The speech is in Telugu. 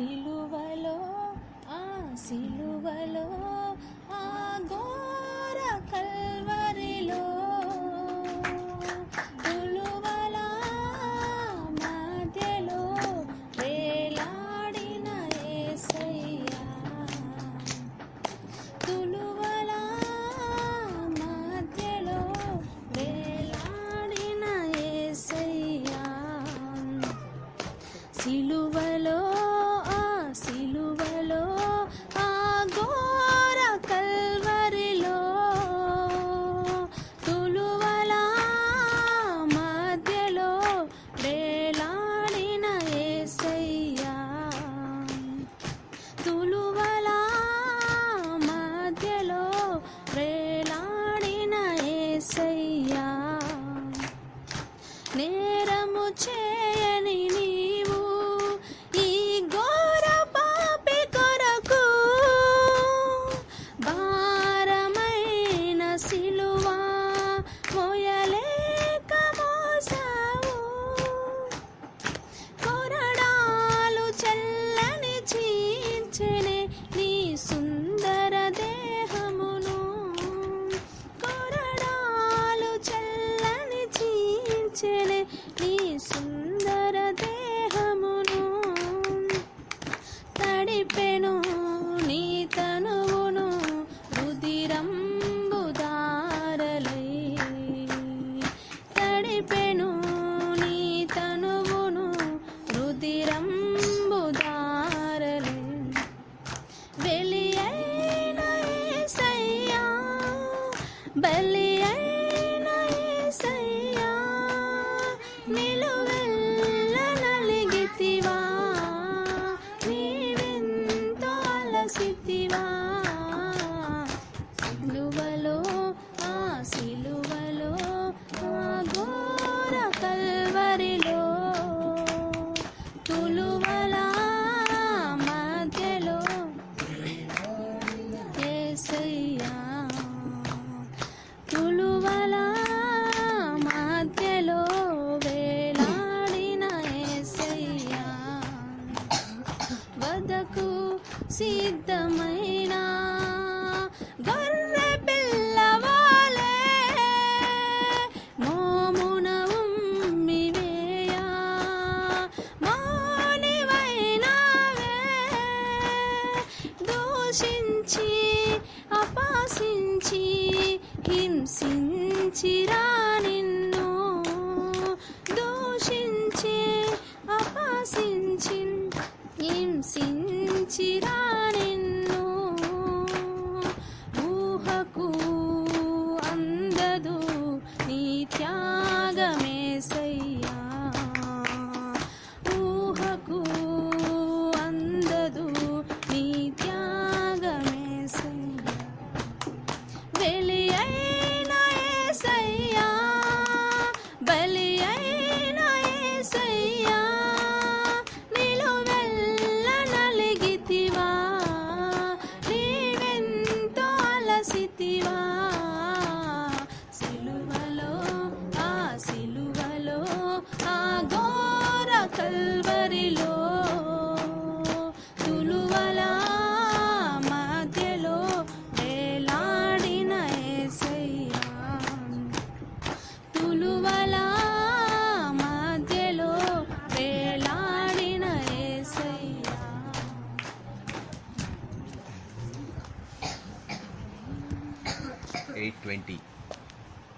సిలువలో ఆ సిలువలో ఆ ఘోర కల్వరిలో తులువల మధ్యలో వేలాడిన ఏసయ్యా. తులువల మధ్యలో వేలాడిన ఏసయ్యా. సిలువలో pero si సిద్ధమైన? గొర్రె పిల్లవాలే మోమున ఉమ్మివేయా మౌనివైనవే దూషించి అపాసించి హింసించిరా నిన్ను? దూషించి అపాసించి హింసించిరా 820